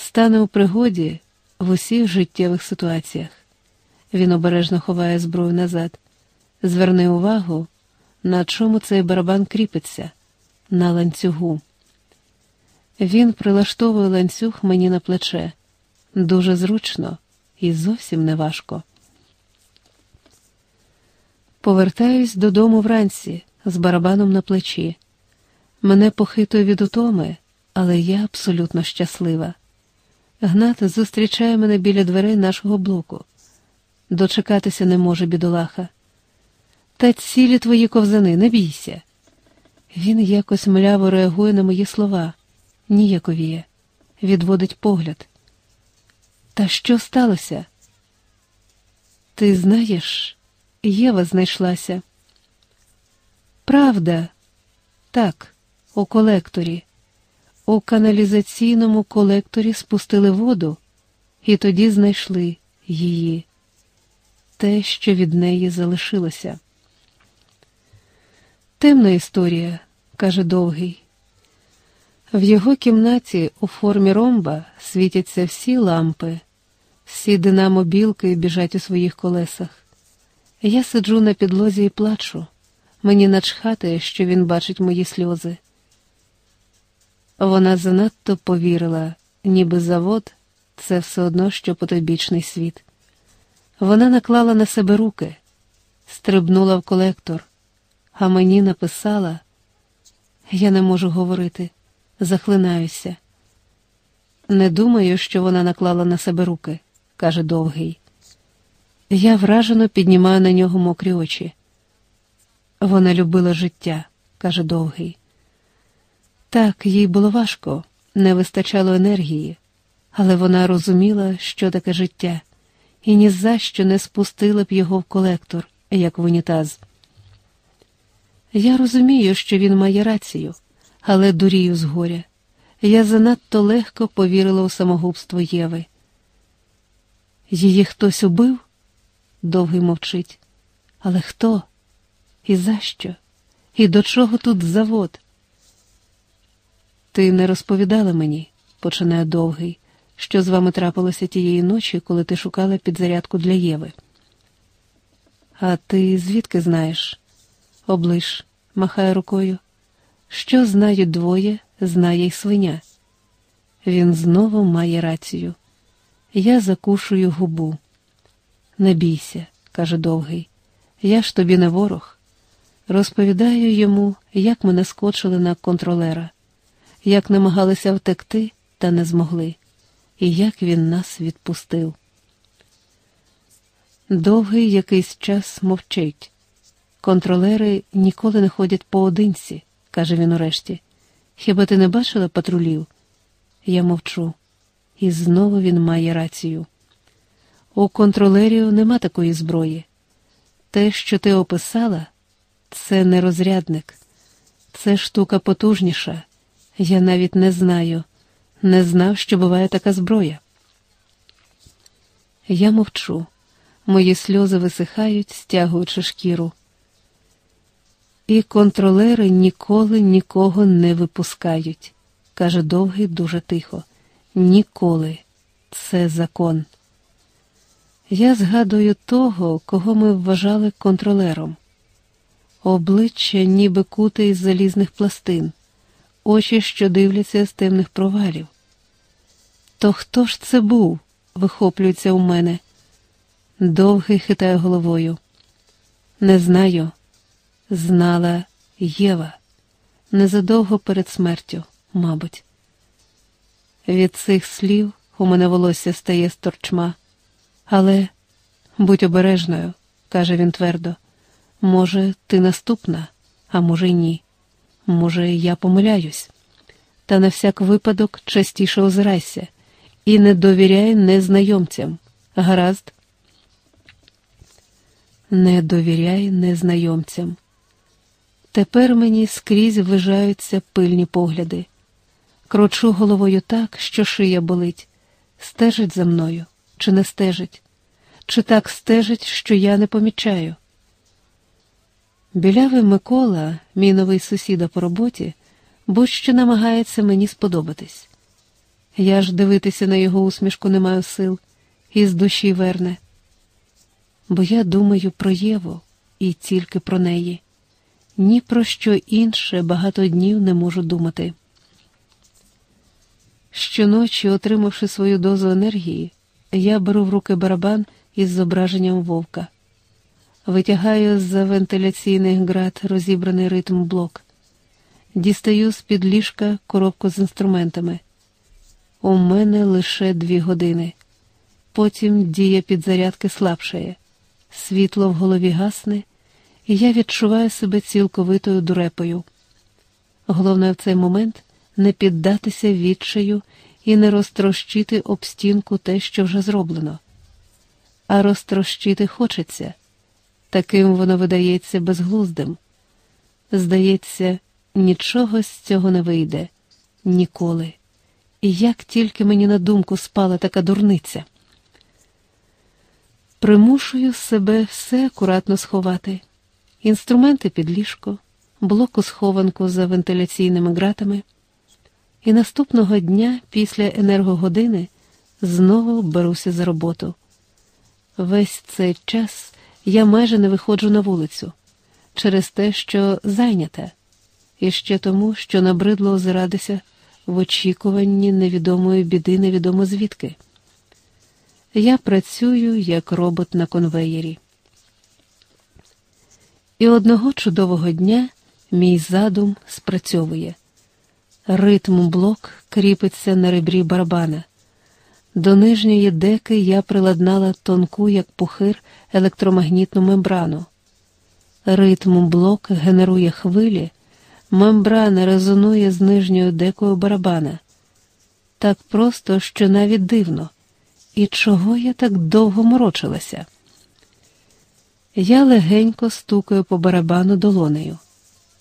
стане у пригоді в усіх життєвих ситуаціях. Він обережно ховає зброю назад. Зверни увагу, на чому цей барабан кріпиться, на ланцюгу. Він прилаштовує ланцюг мені на плече. Дуже зручно і зовсім не важко. Повертаюсь додому вранці з барабаном на плечі. Мене похитує від утоми, але я абсолютно щаслива. Гнат зустрічає мене біля дверей нашого блоку. Дочекатися не може, бідолаха. Та цілі твої ковзани, не бійся. Він якось мляво реагує на мої слова, ніяковіє, відводить погляд. Та що сталося? Ти знаєш, Єва знайшлася. Правда, так, у колекторі. У каналізаційному колекторі спустили воду, і тоді знайшли її, те, що від неї залишилося. Темна історія, каже довгий. В його кімнаті у формі ромба світяться всі лампи, всі динамобілки біжать у своїх колесах. Я сиджу на підлозі і плачу. Мені начхати, що він бачить мої сльози. Вона занадто повірила, ніби завод це все одно, що потойбічний світ. Вона наклала на себе руки, стрибнула в колектор, а мені написала: Я не можу говорити, захлинаюся. Не думаю, що вона наклала на себе руки, каже довгий. Я вражено піднімаю на нього мокрі очі. Вона любила життя, каже довгий. Так, їй було важко, не вистачало енергії, але вона розуміла, що таке життя, і ні за що не спустила б його в колектор, як в унітаз. Я розумію, що він має рацію, але дурію з горя. Я занадто легко повірила у самогубство Єви. Її хтось убив? Довгий мовчить. Але хто? І за що? І до чого тут завод? Ти не розповідала мені, починає довгий, що з вами трапилося тієї ночі, коли ти шукала підзарядку для Єви. А ти звідки знаєш? Облиш, махає рукою. Що знають двоє, знає й свиня. Він знову має рацію. Я закушую губу. Не бійся, каже довгий. Я ж тобі не ворог. Розповідаю йому, як ми наскочили на контролера, як намагалися втекти, та не змогли, і як він нас відпустив. Довгий якийсь час мовчить. Контролери ніколи не ходять поодинці, каже він урешті. Хіба ти не бачила патрулів? Я мовчу, і знову він має рацію. У контролерів нема такої зброї. Те, що ти описала, це не розрядник, це штука потужніша. Я навіть не знаю, не знав, що буває така зброя. Я мовчу, мої сльози висихають, стягуючи шкіру. І контролери ніколи нікого не випускають, каже довгий дуже тихо. Ніколи. Це закон. Я згадую того, кого ми вважали контролером. Обличчя, ніби кути із залізних пластин, очі, що дивляться з темних провалів. То хто ж це був? вихоплюється у мене. Довгий хитає головою. Не знаю. Знала Єва незадовго перед смертю, мабуть. Від цих слів у мене волосся стає сторчма. Але будь обережною, каже він твердо. Може, ти наступна, а може, й ні. Може, я помиляюсь. Та на всяк випадок частіше озирайся і не довіряй незнайомцям. Гаразд. Не довіряй незнайомцям. Тепер мені скрізь ввижаються пильні погляди. Крочу головою так, що шия болить, стежить за мною чи не стежить, чи так стежить, що я не помічаю. Білявий Микола, мій новий сусіда по роботі, будь-що намагається мені сподобатись. Я ж дивитися на його усмішку не маю сил і з душі верне. Бо я думаю про Єву і тільки про неї. Ні про що інше багато днів не можу думати. Щоночі, отримавши свою дозу енергії, я беру в руки барабан із зображенням вовка, витягаю з за вентиляційних град розібраний ритм блок. дістаю з під ліжка коробку з інструментами. У мене лише дві години. Потім дія підзарядки слабшає, світло в голові гасне, і я відчуваю себе цілковитою дурепою. Головне в цей момент не піддатися відчаю і не розтрощити об стінку те, що вже зроблено. А розтрощити хочеться, таким воно видається безглуздим. Здається, нічого з цього не вийде ніколи. І як тільки мені на думку спала така дурниця. Примушую себе все акуратно сховати, інструменти під ліжко, блоку схованку за вентиляційними ґратами, і наступного дня після енергогодини знову беруся за роботу. Весь цей час я майже не виходжу на вулицю через те, що зайнята, і ще тому, що набридло озиратися в очікуванні невідомої біди, невідомо звідки. Я працюю як робот на конвеєрі. І одного чудового дня мій задум спрацьовує. Ритм блок кріпиться на ребрі барабана. До нижньої деки я приладнала тонку, як пухир, електромагнітну мембрану. Ритм блок генерує хвилі, мембрана резонує з нижньою декою барабана. Так просто, що навіть дивно. І чого я так довго морочилася? Я легенько стукаю по барабану долонею.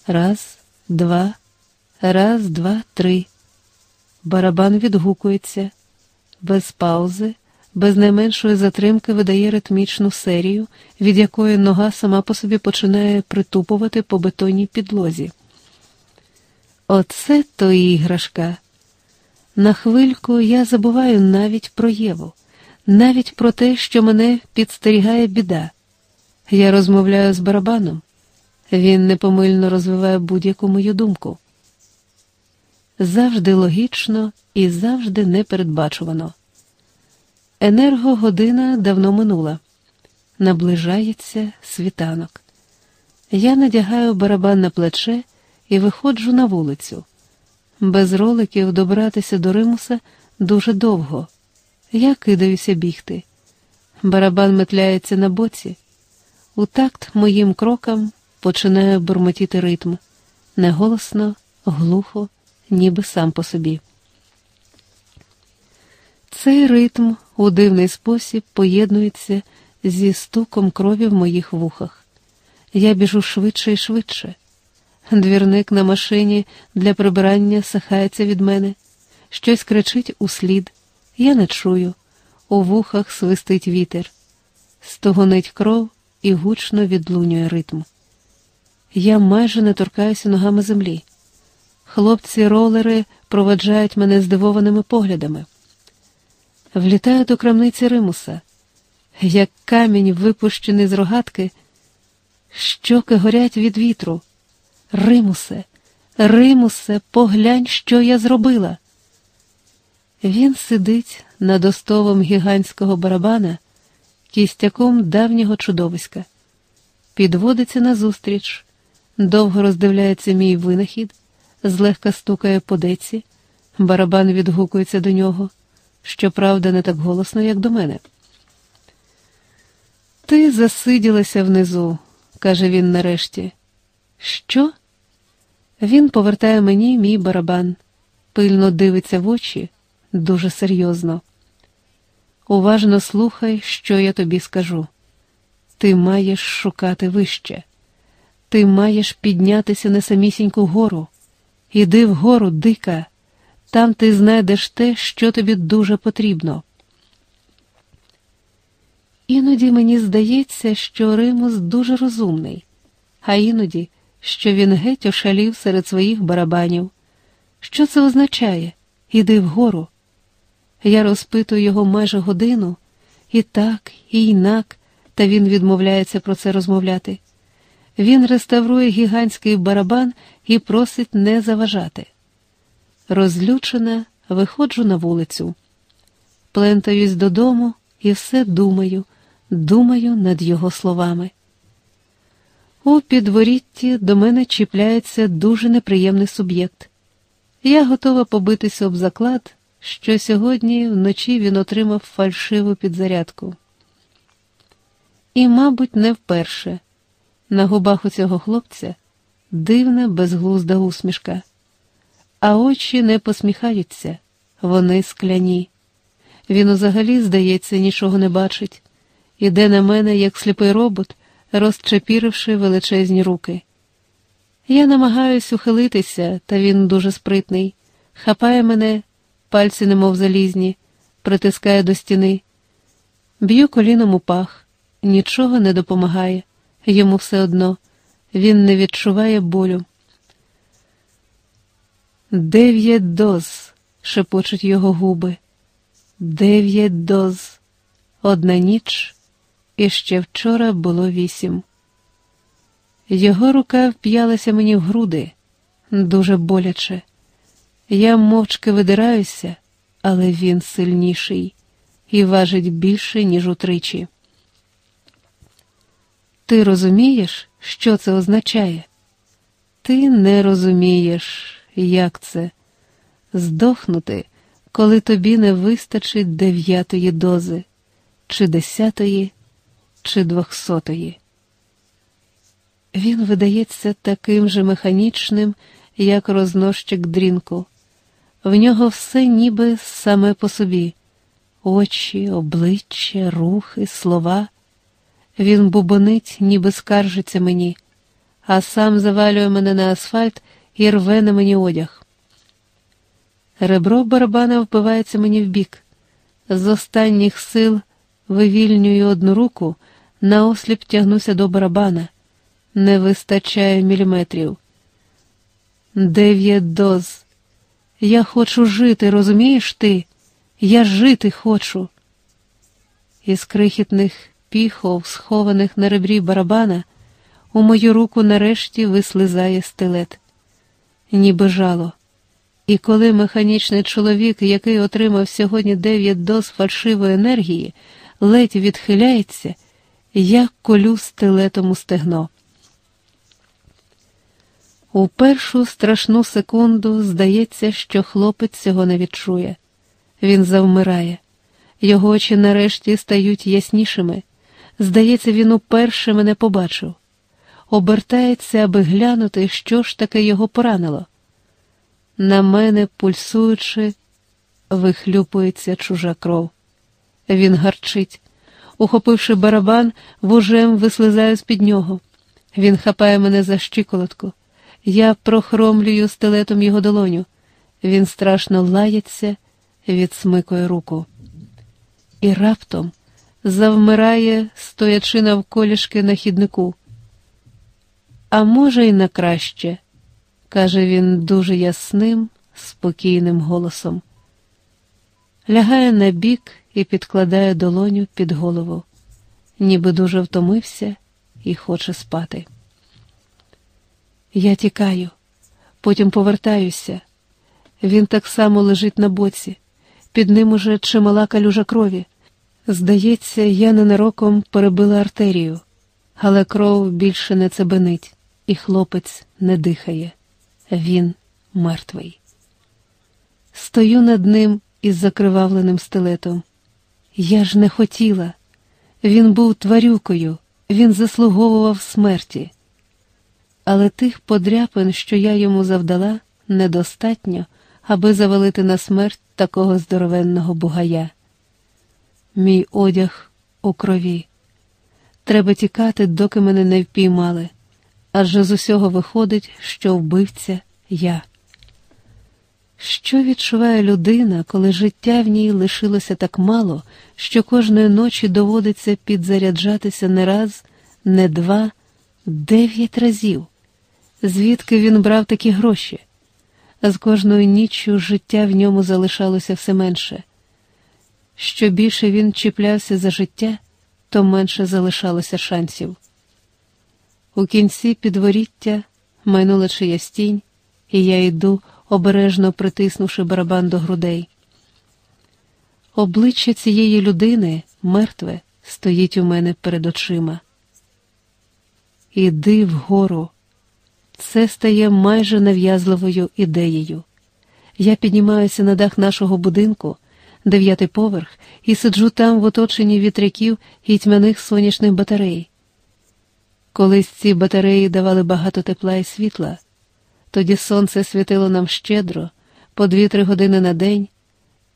Раз, два, раз, два, три. Барабан відгукується, без паузи, без найменшої затримки видає ритмічну серію, від якої нога сама по собі починає притупувати по бетонній підлозі. Оце то іграшка. На хвильку я забуваю навіть про Єву, навіть про те, що мене підстерігає біда. Я розмовляю з барабаном, він непомильно розвиває будь-яку мою думку. Завжди логічно і завжди непередбачувано. Енергогодина давно минула, наближається світанок. Я надягаю барабан на плече і виходжу на вулицю. Без роликів добратися до Римуса дуже довго. Я кидаюся бігти. Барабан метляється на боці. У такт моїм крокам починає бурмотіти ритм неголосно, глухо, ніби сам по собі. Цей ритм у дивний спосіб поєднується зі стуком крові в моїх вухах. Я біжу швидше і швидше. Двірник на машині для прибирання сахається від мене, щось кричить услід. Я не чую, у вухах свистить вітер, стогонить кров і гучно відлунює ритм. Я майже не торкаюся ногами землі. Хлопці-ролери проведжають мене здивованими поглядами. Влітаю до крамниці Римуса, як камінь, випущений з рогатки, щоки горять від вітру. Римусе, Римусе, поглянь, що я зробила. Він сидить над остовом гігантського барабана, кістяком давнього чудовиська, підводиться назустріч, довго роздивляється мій винахід, злегка стукає по деці, барабан відгукується до нього, щоправда, не так голосно, як до мене. Ти засиділася внизу, каже він нарешті. Що? Він повертає мені мій барабан, пильно дивиться в очі дуже серйозно. Уважно слухай, що я тобі скажу. Ти маєш шукати вище, ти маєш піднятися на самісіньку гору. Іди вгору, дика, там ти знайдеш те, що тобі дуже потрібно. Іноді мені здається, що Римус дуже розумний, а іноді, що він геть ошалів серед своїх барабанів. Що це означає? Іди вгору. Я розпитую його майже годину, і так, і інак, та він відмовляється про це розмовляти. Він реставрує гігантський барабан і просить не заважати. Розлючена, виходжу на вулицю, плентаюсь додому і все думаю, думаю над його словами. У підворітті до мене чіпляється дуже неприємний суб'єкт. Я готова побитися об заклад, що сьогодні вночі він отримав фальшиву підзарядку. І, мабуть, не вперше. На губах у цього хлопця дивна безглузда усмішка, а очі не посміхаються, вони скляні. Він взагалі, здається, нічого не бачить, іде на мене, як сліпий робот, розчепіривши величезні руки. Я намагаюсь ухилитися, та він дуже спритний, хапає мене, пальці немов залізні, притискає до стіни, б'ю коліном у пах, нічого не допомагає, йому все одно, він не відчуває болю. Дев'ять доз, шепочуть його губи. Дев'ять доз, одна ніч, і ще вчора було вісім. Його рука вп'ялася мені в груди, дуже боляче. Я мовчки видираюся, але він сильніший і важить більше, ніж утричі. Ти розумієш, що це означає? Ти не розумієш, як це здохнути, коли тобі не вистачить дев'ятої дози, чи десятої, чи двохсотої. Він видається таким же механічним, як рознощик дрінку. В нього все ніби саме по собі очі, обличчя, рухи, слова. Він бубонить, ніби скаржиться мені, а сам завалює мене на асфальт і рве на мені одяг. Ребро барабана впивається мені в бік. З останніх сил вивільнюю одну руку, наосліп тягнуся до барабана. Не вистачає міліметрів. Дев'ять доз. Я хочу жити, розумієш ти? Я жити хочу. Із крихітних піхов, схованих на ребрі барабана, у мою руку нарешті вислизає стилет, ніби жало. І коли механічний чоловік, який отримав сьогодні дев'ять доз фальшивої енергії, ледь відхиляється, я колю стилетом у стегно. У першу страшну секунду здається, що хлопець цього не відчує. Він завмирає, його очі нарешті стають яснішими. Здається, він уперше мене побачив. Обертається, аби глянути, що ж таке його поранило. На мене, пульсуючи, вихлюпується чужа кров. Він гарчить. Ухопивши барабан, вужем вислизаю з під нього. Він хапає мене за щиколотку. Я прохромлюю стилетом його долоню. Він страшно лається, відсмикує руку. І раптом завмирає, стоячи навколішки на хіднику. А може, й на краще, каже він дуже ясним, спокійним голосом. Лягає на бік і підкладає долоню під голову, ніби дуже втомився і хоче спати. Я тікаю, потім повертаюся. Він так само лежить на боці, під ним уже чимала калюжа крові. Здається, я ненароком перебила артерію, але кров більше не цебенить, і хлопець не дихає. Він мертвий. Стою над ним із закривавленим стилетом. Я ж не хотіла. Він був тварюкою, він заслуговував смерті але тих подряпин, що я йому завдала, недостатньо, аби завалити на смерть такого здоровенного бугая. Мій одяг у крові. Треба тікати, доки мене не впіймали, адже з усього виходить, що вбивця я. Що відчуває людина, коли життя в ній лишилося так мало, що кожної ночі доводиться підзаряджатися не раз, не два, дев'ять разів? звідки він брав такі гроші. З кожною ніччю життя в ньому залишалося все менше. Що більше він чіплявся за життя, то менше залишалося шансів. У кінці підворіття майнула чиясь тінь, і я йду, обережно притиснувши барабан до грудей. Обличчя цієї людини, мертве, стоїть у мене перед очима. Іди вгору. Це стає майже нав'язливою ідеєю. Я піднімаюся на дах нашого будинку, дев'ятий поверх, і сиджу там в оточенні вітряків і тьмяних сонячних батарей. Колись ці батареї давали багато тепла і світла, тоді сонце світило нам щедро, по дві-три години на день,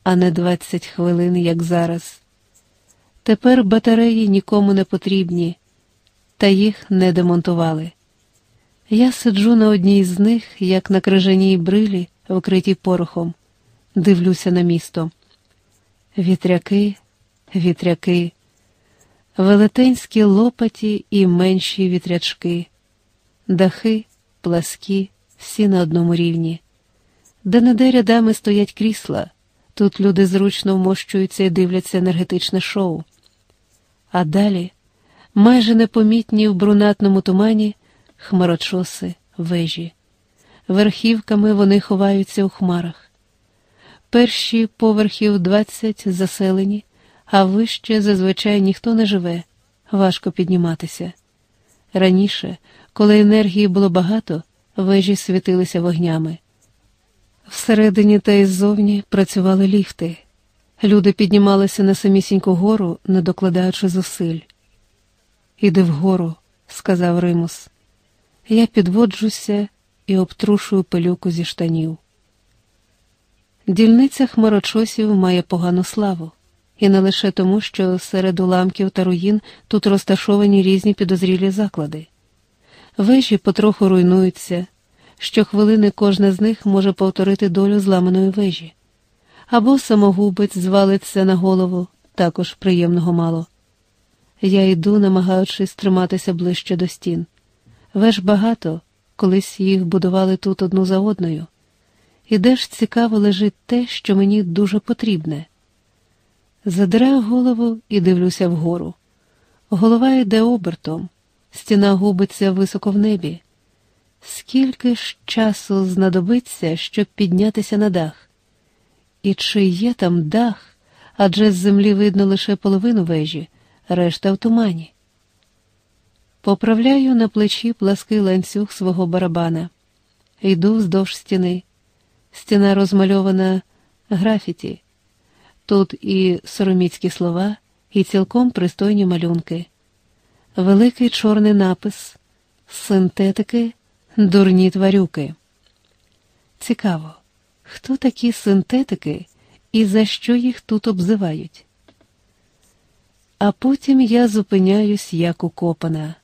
а не двадцять хвилин, як зараз. Тепер батареї нікому не потрібні, та їх не демонтували. Я сиджу на одній з них, як на крижаній брилі, вкритій порохом, дивлюся на місто. Вітряки, вітряки, велетенські лопаті і менші вітрячки, дахи, пласкі, всі на одному рівні. Де неде рядами стоять крісла, тут люди зручно вмощуються і дивляться енергетичне шоу. А далі, майже непомітні в брунатному тумані, хмарочоси, вежі. Верхівками вони ховаються у хмарах. Перші поверхів двадцять заселені, а вище зазвичай ніхто не живе, важко підніматися. Раніше, коли енергії було багато, вежі світилися вогнями. Всередині та й ззовні працювали ліфти. Люди піднімалися на самісіньку гору, не докладаючи зусиль. Іди вгору, сказав Римус. Я підводжуся і обтрушую пилюку зі штанів. Дільниця хмарочосів має погану славу, і не лише тому, що серед уламків та руїн тут розташовані різні підозрілі заклади. Вежі потроху руйнуються, щохвилини кожна з них може повторити долю зламаної вежі, або самогубець звалиться на голову, також приємного мало. Я йду, намагаючись триматися ближче до стін. Веж багато, колись їх будували тут одну за одною. І де ж цікаво лежить те, що мені дуже потрібне. Задираю голову і дивлюся вгору. Голова йде обертом, стіна губиться високо в небі. Скільки ж часу знадобиться, щоб піднятися на дах? І чи є там дах, адже з землі видно лише половину вежі, решта в тумані. Поправляю на плечі плаский ланцюг свого барабана. Йду вздовж стіни. Стіна розмальована графіті. Тут і сороміцькі слова, і цілком пристойні малюнки. Великий чорний напис, синтетики, дурні тварюки. Цікаво, хто такі синтетики і за що їх тут обзивають? А потім я зупиняюсь як укопана.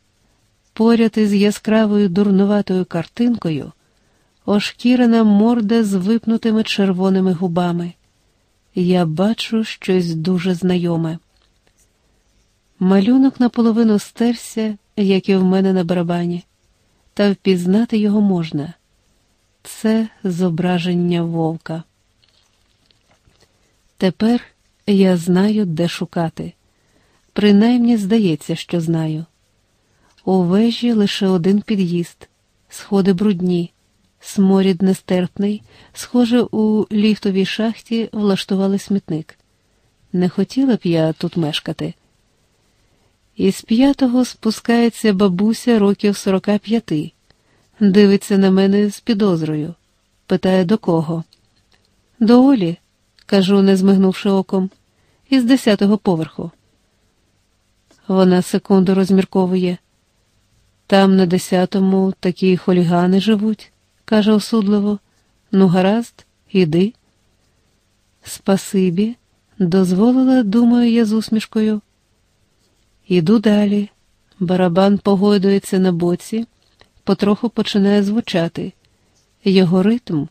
Поряд із яскравою дурнуватою картинкою ошкірена морда з випнутими червоними губами. Я бачу щось дуже знайоме. Малюнок наполовину стерся, як і в мене на барабані, та впізнати його можна. Це зображення вовка. Тепер я знаю, де шукати. Принаймні здається, що знаю. У вежі лише один під'їзд, сходи брудні, сморід нестерпний, схоже, у ліфтовій шахті влаштували смітник. Не хотіла б я тут мешкати. Із п'ятого спускається бабуся років сорока п'яти, дивиться на мене з підозрою, питає до кого. До Олі, кажу, не змигнувши оком, із десятого поверху. Вона секунду розмірковує. Там на десятому такі хулігани живуть, каже осудливо. Ну, гаразд, іди. Спасибі, дозволила, думаю я з усмішкою. Іду далі. Барабан погойдується на боці, потроху починає звучати. Його ритм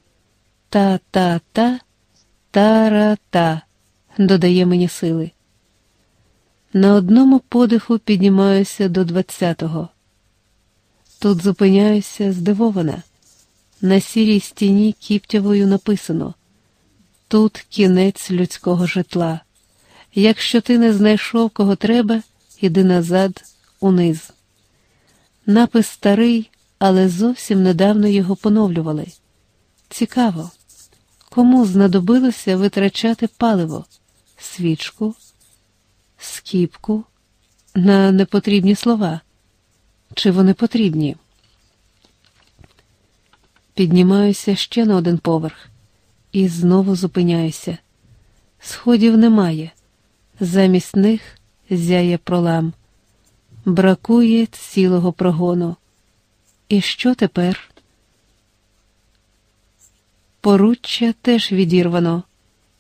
та-та-та, та-ра-та, додає мені сили. На одному подиху піднімаюся до двадцятого. Тут зупиняюся здивована. На сірій стіні кіптявою написано Тут кінець людського житла. Якщо ти не знайшов кого треба, іди назад, униз. Напис старий, але зовсім недавно його поновлювали. Цікаво, кому знадобилося витрачати паливо, свічку, скіпку на непотрібні слова. чи вони потрібні. Піднімаюся ще на один поверх і знову зупиняюся. Сходів немає. Замість них зяє пролам. Бракує цілого прогону. І що тепер? Поруччя теж відірвано,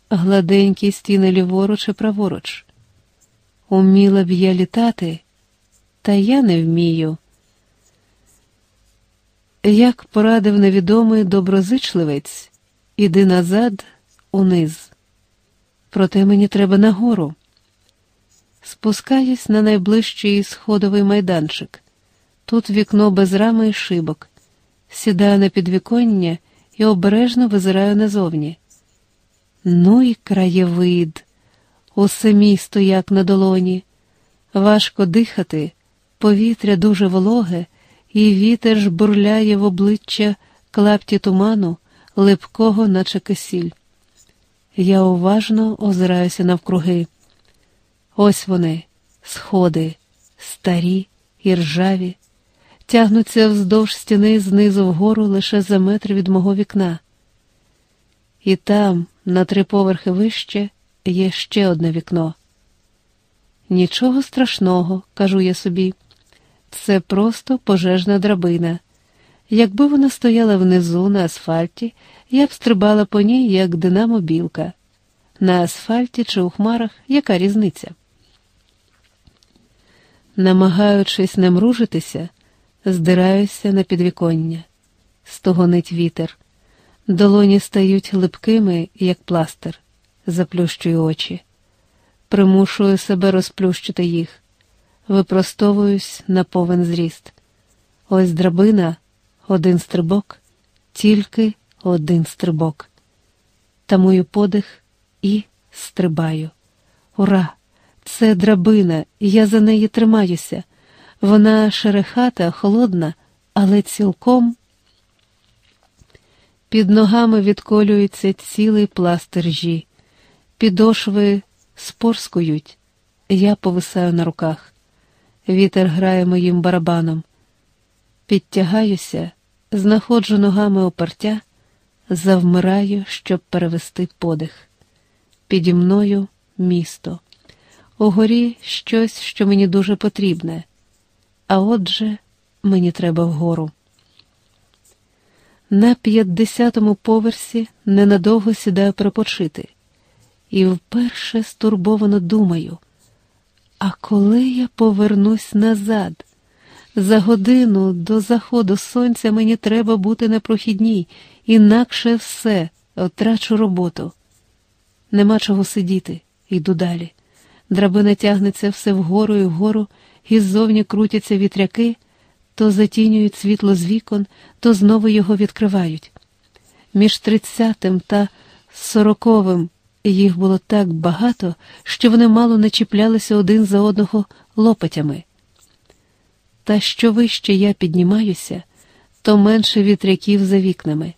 гладенькі стіни ліворуч і праворуч. Уміла б я літати, та я не вмію. Як порадив невідомий доброзичливець, іди назад, униз. Проте мені треба нагору. Спускаюсь на найближчий сходовий майданчик. Тут вікно без рами і шибок. Сідаю на підвіконня і обережно визираю назовні. Ну і краєвид, усе місто як на долоні. Важко дихати, повітря дуже вологе, і вітер ж бурляє в обличчя клапті туману, липкого, наче кисіль. Я уважно озираюся навкруги. Ось вони, сходи, старі і ржаві, тягнуться вздовж стіни знизу вгору лише за метр від мого вікна. І там, на три поверхи вище, є ще одне вікно. Нічого страшного, кажу я собі, це просто пожежна драбина. Якби вона стояла внизу на асфальті, я б стрибала по ній, як динамо білка. На асфальті чи у хмарах яка різниця? Намагаючись не мружитися, здираюся на підвіконня, стогонить вітер, долоні стають липкими, як пластир, заплющую очі, примушую себе розплющити їх, випростовуюсь на повен зріст. Ось драбина, один стрибок, тільки один стрибок. Тамую подих і стрибаю. Ура! Це драбина, я за неї тримаюся. Вона шерехата, холодна, але цілком під ногами відколюється цілий пласт ржі, підошви спорскують, я повисаю на руках. Вітер грає моїм барабаном. Підтягаюся, знаходжу ногами опертя, завмираю, щоб перевести подих. Піді мною місто. Угорі щось, що мені дуже потрібне, а отже, мені треба вгору. На п'ятдесятому поверсі ненадовго сідаю перепочити, і вперше стурбовано думаю, а коли я повернусь назад? За годину до заходу сонця мені треба бути на прохідній, інакше все, втрачу роботу. Нема чого сидіти, йду далі. Драбина тягнеться все вгору і вгору, і ззовні крутяться вітряки, то затінюють світло з вікон, то знову його відкривають. Між тридцятим та сороковим їх було так багато, що вони мало не чіплялися один за одного лопатями. Та що вище я піднімаюся, то менше вітряків за вікнами.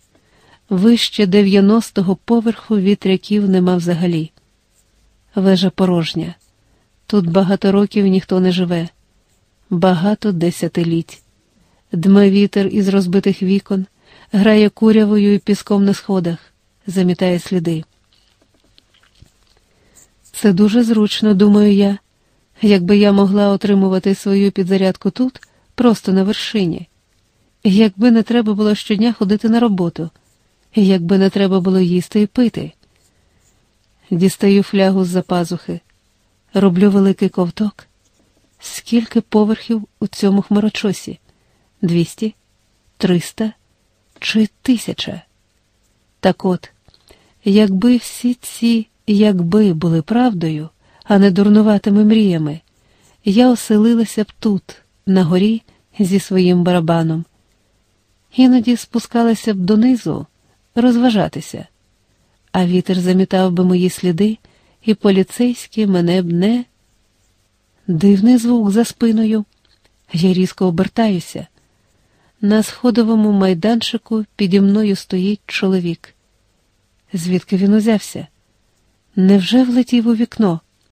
Вище дев'яностого поверху вітряків нема взагалі. Вежа порожня. Тут багато років ніхто не живе, багато десятиліть. Дме вітер із розбитих вікон, грає курявою і піском на сходах, замітає сліди. Це дуже зручно, думаю я, якби я могла отримувати свою підзарядку тут, просто на вершині, якби не треба було щодня ходити на роботу, якби не треба було їсти і пити. Дістаю флягу з за пазухи. Роблю великий ковток. Скільки поверхів у цьому хмарочосі? Двісті, триста чи тисяча? Так от, якби всі ці якби були правдою, а не дурнуватими мріями, я оселилася б тут, на горі, зі своїм барабаном. Іноді спускалася б донизу розважатися, а вітер замітав би мої сліди і поліцейські мене б не. Дивний звук за спиною. Я різко обертаюся. На сходовому майданчику піді мною стоїть чоловік. Звідки він узявся? Невже влетів у вікно?